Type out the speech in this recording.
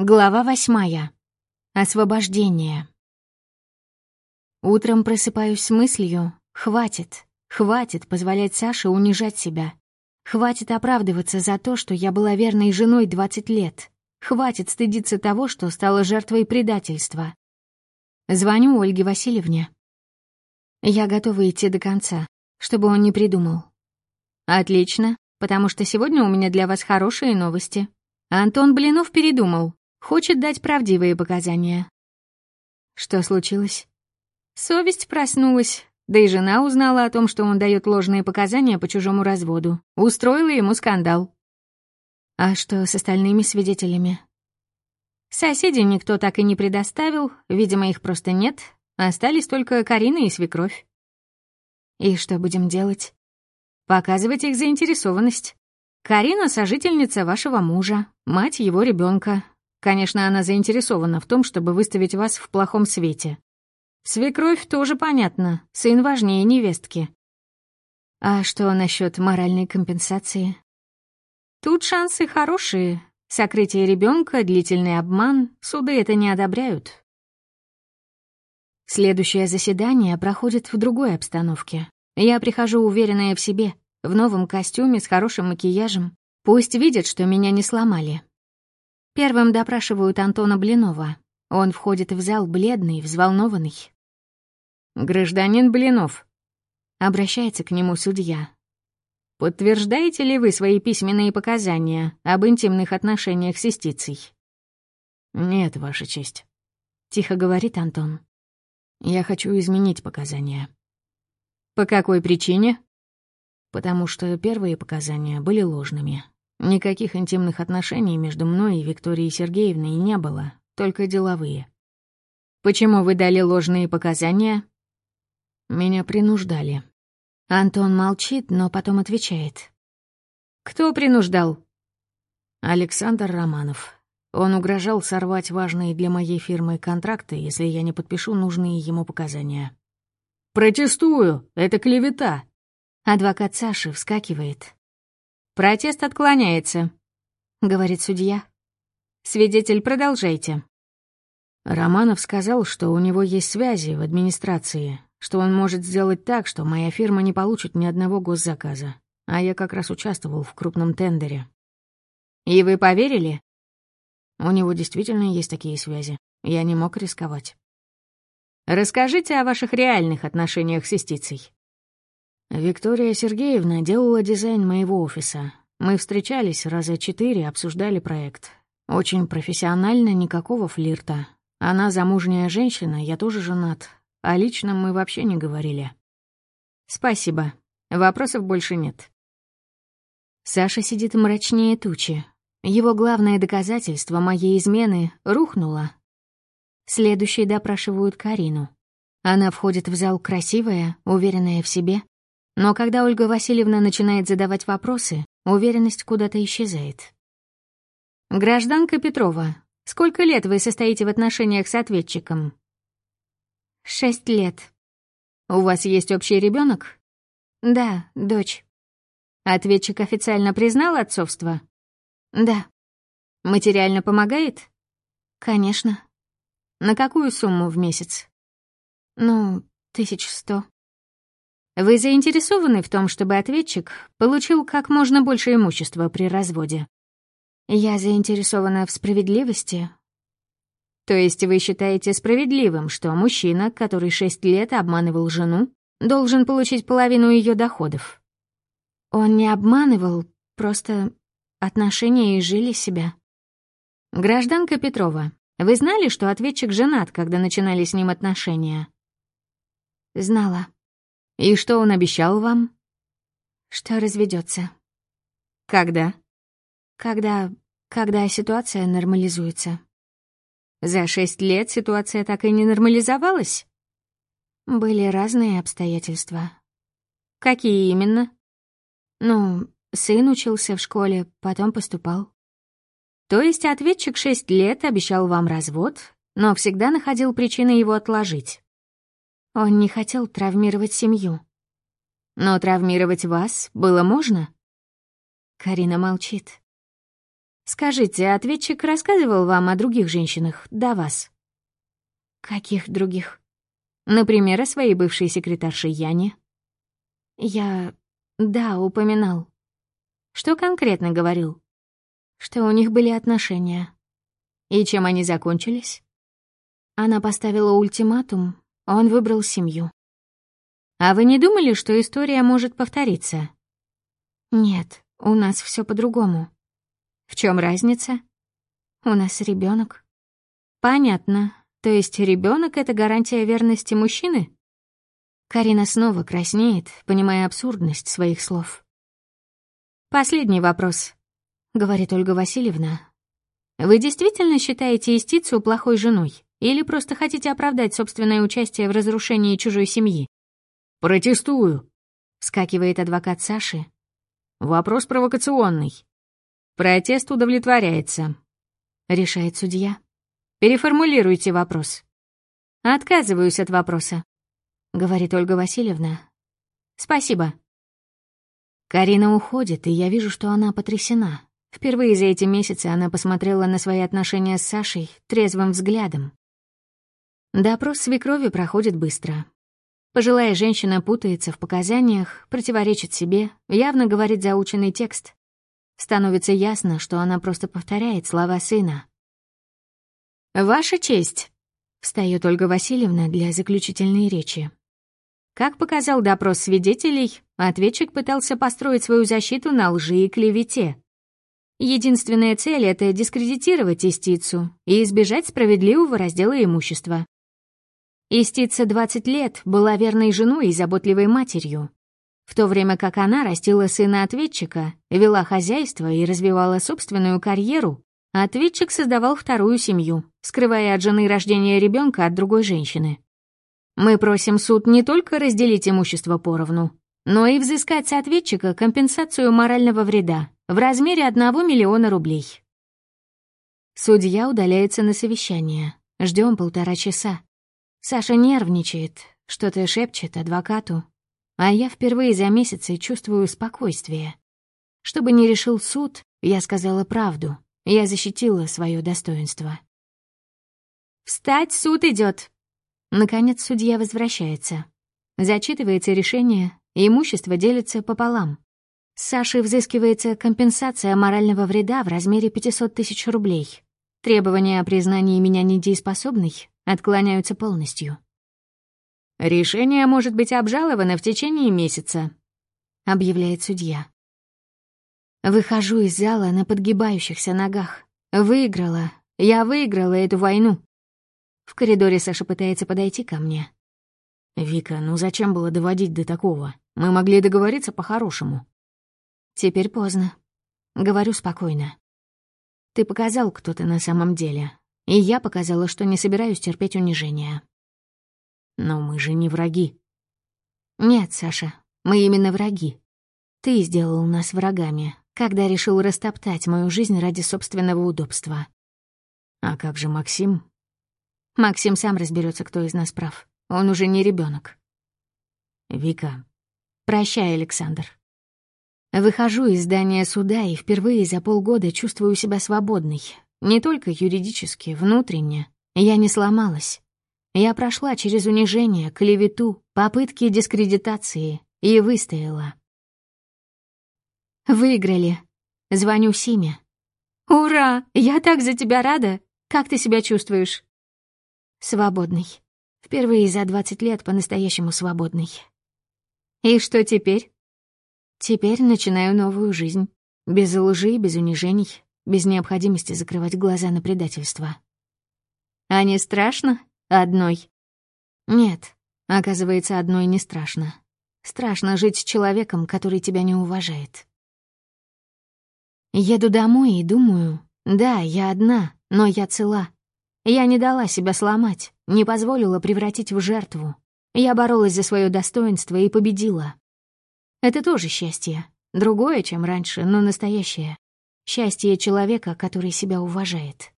Глава восьмая. Освобождение. Утром просыпаюсь с мыслью «Хватит, хватит позволять Саше унижать себя. Хватит оправдываться за то, что я была верной женой 20 лет. Хватит стыдиться того, что стала жертвой предательства». Звоню Ольге Васильевне. Я готова идти до конца, чтобы он не придумал. «Отлично, потому что сегодня у меня для вас хорошие новости», Антон Блинов передумал. Хочет дать правдивые показания. Что случилось? Совесть проснулась, да и жена узнала о том, что он дает ложные показания по чужому разводу. Устроила ему скандал. А что с остальными свидетелями? Соседей никто так и не предоставил, видимо, их просто нет. Остались только Карина и свекровь. И что будем делать? Показывать их заинтересованность. Карина — сожительница вашего мужа, мать его ребенка, Конечно, она заинтересована в том, чтобы выставить вас в плохом свете. Свекровь тоже понятно, сын важнее невестки. А что насчет моральной компенсации? Тут шансы хорошие. Сокрытие ребенка, длительный обман, суды это не одобряют. Следующее заседание проходит в другой обстановке. Я прихожу уверенная в себе, в новом костюме с хорошим макияжем. Пусть видят, что меня не сломали. Первым допрашивают Антона Блинова. Он входит в зал бледный, взволнованный. «Гражданин Блинов», — обращается к нему судья. «Подтверждаете ли вы свои письменные показания об интимных отношениях с истицей?» «Нет, Ваша честь», — тихо говорит Антон. «Я хочу изменить показания». «По какой причине?» «Потому что первые показания были ложными, Никаких интимных отношений между мной и Викторией Сергеевной не было, только деловые. Почему вы дали ложные показания? Меня принуждали. Антон молчит, но потом отвечает. Кто принуждал? Александр Романов. Он угрожал сорвать важные для моей фирмы контракты, если я не подпишу нужные ему показания. «Протестую! Это клевета!» Адвокат Саши вскакивает. «Протест отклоняется», — говорит судья. «Свидетель, продолжайте». Романов сказал, что у него есть связи в администрации, что он может сделать так, что моя фирма не получит ни одного госзаказа, а я как раз участвовал в крупном тендере. «И вы поверили?» У него действительно есть такие связи. Я не мог рисковать. Расскажите о ваших реальных отношениях с Истицей. Виктория Сергеевна делала дизайн моего офиса. Мы встречались раза четыре, обсуждали проект. Очень профессионально, никакого флирта. Она замужняя женщина, я тоже женат. О личном мы вообще не говорили. Спасибо. Вопросов больше нет. Саша сидит мрачнее тучи. Его главное доказательство моей измены рухнуло. Следующие допрашивают Карину. Она входит в зал красивая, уверенная в себе, но когда Ольга Васильевна начинает задавать вопросы, уверенность куда-то исчезает. «Гражданка Петрова, сколько лет вы состоите в отношениях с ответчиком?» «Шесть лет». «У вас есть общий ребенок? «Да, дочь». «Ответчик официально признал отцовство?» «Да». «Материально помогает?» «Конечно». «На какую сумму в месяц?» «Ну, тысяч сто». Вы заинтересованы в том, чтобы ответчик получил как можно больше имущества при разводе? Я заинтересована в справедливости. То есть вы считаете справедливым, что мужчина, который шесть лет обманывал жену, должен получить половину ее доходов? Он не обманывал, просто отношения и жили себя. Гражданка Петрова, вы знали, что ответчик женат, когда начинали с ним отношения? Знала. «И что он обещал вам?» «Что разведется. «Когда?» «Когда... когда ситуация нормализуется». «За шесть лет ситуация так и не нормализовалась?» «Были разные обстоятельства». «Какие именно?» «Ну, сын учился в школе, потом поступал». «То есть ответчик шесть лет обещал вам развод, но всегда находил причины его отложить?» Он не хотел травмировать семью. Но травмировать вас было можно? Карина молчит. Скажите, ответчик рассказывал вам о других женщинах до вас? Каких других? Например, о своей бывшей секретарше Яне. Я... да, упоминал. Что конкретно говорил? Что у них были отношения. И чем они закончились? Она поставила ультиматум, он выбрал семью. А вы не думали, что история может повториться? Нет, у нас все по-другому. В чем разница? У нас ребенок. Понятно. То есть ребенок это гарантия верности мужчины? Карина снова краснеет, понимая абсурдность своих слов. «Последний вопрос», — говорит Ольга Васильевна. «Вы действительно считаете истицу плохой женой или просто хотите оправдать собственное участие в разрушении чужой семьи?» «Протестую», — вскакивает адвокат Саши. «Вопрос провокационный». «Протест удовлетворяется», — решает судья. «Переформулируйте вопрос». «Отказываюсь от вопроса», — говорит Ольга Васильевна. «Спасибо». Карина уходит, и я вижу, что она потрясена. Впервые за эти месяцы она посмотрела на свои отношения с Сашей трезвым взглядом. Допрос свекрови проходит быстро. Пожилая женщина путается в показаниях, противоречит себе, явно говорит заученный текст. Становится ясно, что она просто повторяет слова сына. «Ваша честь», — встает Ольга Васильевна для заключительной речи. Как показал допрос свидетелей, ответчик пытался построить свою защиту на лжи и клевете. Единственная цель — это дискредитировать истицу и избежать справедливого раздела имущества. Истица 20 лет была верной женой и заботливой матерью, в то время как она растила сына ответчика, вела хозяйство и развивала собственную карьеру, ответчик создавал вторую семью, скрывая от жены рождение ребенка от другой женщины. Мы просим суд не только разделить имущество поровну, но и взыскать с ответчика компенсацию морального вреда в размере 1 миллиона рублей. Судья удаляется на совещание. Ждем полтора часа. Саша нервничает, что-то шепчет адвокату, а я впервые за месяцы чувствую спокойствие. Чтобы не решил суд, я сказала правду, я защитила свое достоинство. «Встать, суд идет. Наконец судья возвращается. Зачитывается решение, имущество делится пополам. С Сашей взыскивается компенсация морального вреда в размере 500 тысяч рублей. Требования о признании меня недееспособной отклоняются полностью. «Решение может быть обжаловано в течение месяца», — объявляет судья. Выхожу из зала на подгибающихся ногах. Выиграла. Я выиграла эту войну. В коридоре Саша пытается подойти ко мне. «Вика, ну зачем было доводить до такого? Мы могли договориться по-хорошему». «Теперь поздно. Говорю спокойно. Ты показал, кто ты на самом деле. И я показала, что не собираюсь терпеть унижения. Но мы же не враги. Нет, Саша, мы именно враги. Ты сделал нас врагами, когда решил растоптать мою жизнь ради собственного удобства. А как же Максим? Максим сам разберется, кто из нас прав. Он уже не ребенок. Вика. Прощай, Александр. Выхожу из здания суда и впервые за полгода чувствую себя свободной. Не только юридически, внутренне. Я не сломалась. Я прошла через унижение, клевету, попытки дискредитации и выстояла. Выиграли. Звоню Симе. «Ура! Я так за тебя рада! Как ты себя чувствуешь?» «Свободный. Впервые за 20 лет по-настоящему свободный». «И что теперь?» Теперь начинаю новую жизнь. Без лжи, без унижений, без необходимости закрывать глаза на предательство. А не страшно? Одной? Нет, оказывается, одной не страшно. Страшно жить с человеком, который тебя не уважает. Еду домой и думаю, да, я одна, но я цела. Я не дала себя сломать, не позволила превратить в жертву. Я боролась за свое достоинство и победила. Это тоже счастье. Другое, чем раньше, но настоящее. Счастье человека, который себя уважает.